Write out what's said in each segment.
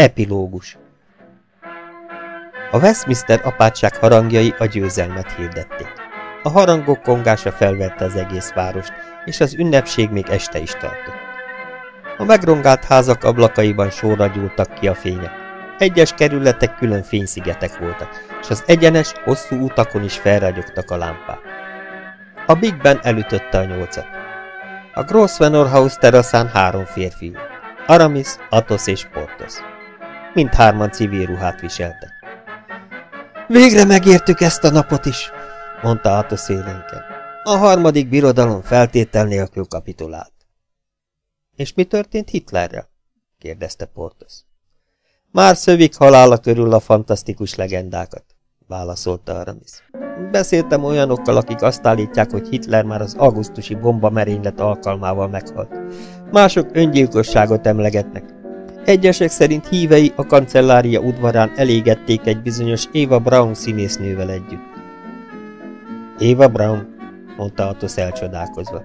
Epilógus A Westminster apátság harangjai a győzelmet hirdették. A harangok kongása felvette az egész várost, és az ünnepség még este is tartott. A megrongált házak ablakaiban sorra gyúltak ki a fények. Egyes kerületek külön fényszigetek voltak, és az egyenes, hosszú utakon is felragyogtak a lámpák. A Big Ben elütötte a nyolcat. A Grosvenor House teraszán három férfi Aramis, Athos és Portos. Mindhárman civil ruhát viseltek. Végre megértük ezt a napot is, mondta Athos élénken. A harmadik birodalom feltétel nélkül kapitulált. És mi történt Hitlerrel? kérdezte Portos. Már szövik halála körül a fantasztikus legendákat, válaszolta Aramis. Beszéltem olyanokkal, akik azt állítják, hogy Hitler már az augusztusi bomba alkalmával meghalt. Mások öngyilkosságot emlegetnek. Egyesek szerint hívei a kancellária udvarán elégették egy bizonyos Eva Braun színésznővel együtt. Eva Braun, mondta Atos elcsodálkozva.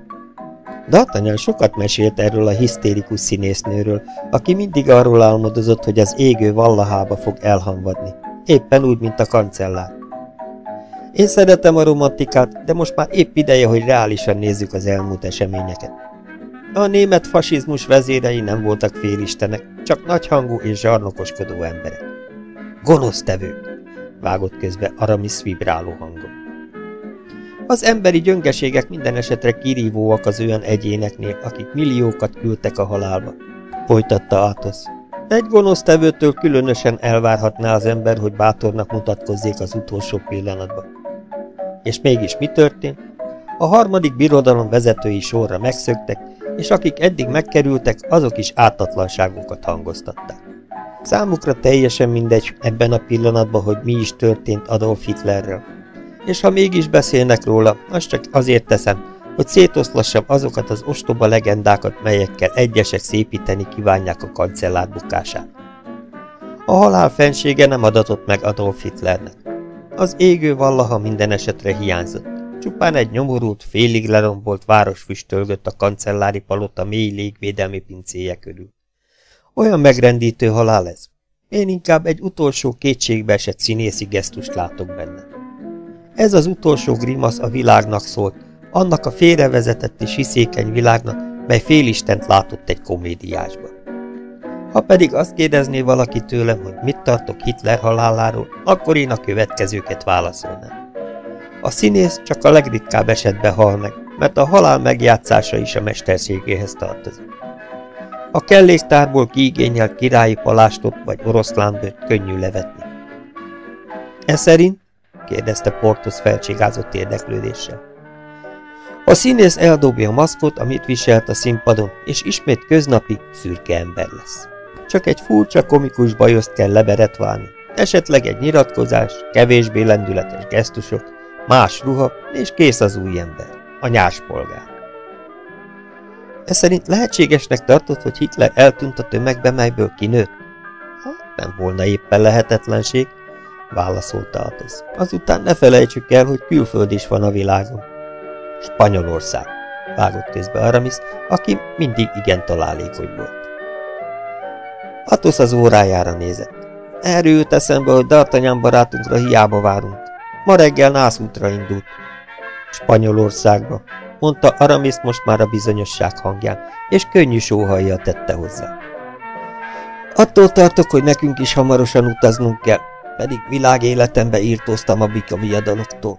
D'Artagnan sokat mesélt erről a hisztérikus színésznőről, aki mindig arról álmodozott, hogy az égő vallahába fog elhamvadni. Éppen úgy, mint a kancellár. Én szeretem a romantikát, de most már épp ideje, hogy reálisan nézzük az elmúlt eseményeket. A német fasizmus vezérei nem voltak félistenek, csak nagyhangú és zsarnokoskodó emberek. Gonosz tevők! vágott közbe Aramis vibráló hangon. Az emberi gyöngeségek minden esetre kirívóak az olyan egyéneknél, akik milliókat küldtek a halálba. Folytatta Athos. Egy gonosz tevőtől különösen elvárhatná az ember, hogy bátornak mutatkozzék az utolsó pillanatban. És mégis mi történt? A harmadik birodalom vezetői sorra megszöktek, és akik eddig megkerültek, azok is ártatlanságokat hangoztatták. Számukra teljesen mindegy ebben a pillanatban, hogy mi is történt Adolf Hitlerrel és ha mégis beszélnek róla, azt csak azért teszem, hogy szétoszlassam azokat az ostoba legendákat, melyekkel egyesek szépíteni kívánják a kancellár bukását. A halál fensége nem adatott meg Adolf Hitlernek. Az égő vallaha minden esetre hiányzott. Csupán egy nyomorult, félig lerombolt város füstölgött a kancellári palota mély légvédelmi pincéje körül. Olyan megrendítő halál ez. Én inkább egy utolsó kétségbeesett színészi gesztust látok benne. Ez az utolsó grimasz a világnak szólt, annak a félrevezetett és hiszékeny világnak, mely félistent látott egy komédiásban. Ha pedig azt kérdezné valaki tőlem, hogy mit tartok Hitler haláláról, akkor én a következőket válaszolnám. A színész csak a legritkább esetben hal meg, mert a halál megjátszása is a mesterségéhez tartozik. A kelléktárból kiigényelt királyi palástot vagy oroszlánbőt könnyű levetni. E szerint kérdezte Portos felcsigázott érdeklődéssel. A színész eldobja a maszkot, amit viselt a színpadon, és ismét köznapi, szürke ember lesz. Csak egy furcsa, komikus bajoszt kell leberetválni, esetleg egy nyilatkozás, kevésbé lendületes gesztusok, más ruha, és kész az új ember, a nyáspolgár. Ez szerint lehetségesnek tartott, hogy Hitler eltűnt a tömegbe, melyből kinőtt? Hát, nem volna éppen lehetetlenség, válaszolta Athos. Azután ne felejtsük el, hogy külföld is van a világon. Spanyolország, vágott közbe Aramis, aki mindig igen találékony volt. Athos az órájára nézett. Erről jut eszembe, hogy D'Artagnan barátunkra hiába várunk. Ma reggel nászútra indult. Spanyolországba, mondta Aramis most már a bizonyosság hangján, és könnyű sóhajjal tette hozzá. Attól tartok, hogy nekünk is hamarosan utaznunk kell, pedig világéletembe írtóztam a bika viadaloktól.